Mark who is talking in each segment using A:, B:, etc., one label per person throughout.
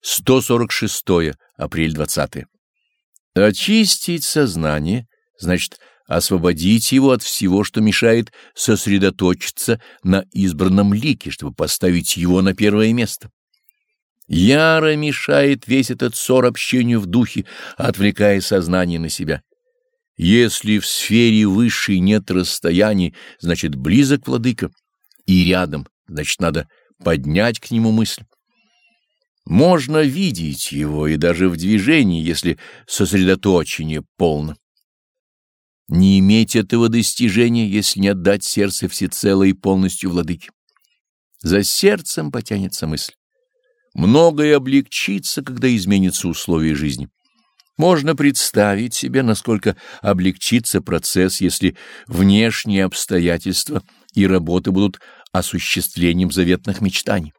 A: 146 апрель 20 Очистить сознание значит освободить его от всего, что мешает сосредоточиться на избранном лике, чтобы поставить его на первое место. Яро мешает весь этот ссор общению в духе, отвлекая сознание на себя. Если в сфере высшей нет расстояний, значит близок владыка, и рядом, значит надо поднять к нему мысль. Можно видеть его и даже в движении, если сосредоточение полно. Не иметь этого достижения, если не отдать сердце всецело и полностью владыке. За сердцем потянется мысль. Многое облегчится, когда изменятся условия жизни. Можно представить себе, насколько облегчится процесс, если внешние обстоятельства и работы будут осуществлением заветных мечтаний.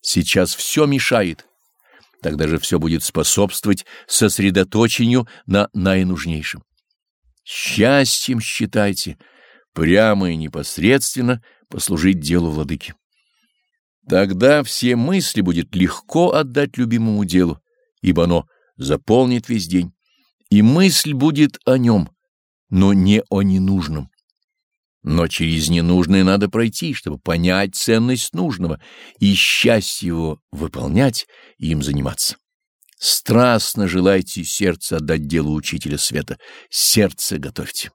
A: Сейчас все мешает. Тогда же все будет способствовать сосредоточению на наинужнейшем. Счастьем считайте, прямо и непосредственно послужить делу владыки. Тогда все мысли будет легко отдать любимому делу, ибо оно заполнит весь день, и мысль будет о нем, но не о ненужном. Но через ненужное надо пройти, чтобы понять ценность нужного и счастье его выполнять и им заниматься. Страстно желайте сердце отдать делу учителя света, сердце готовьте.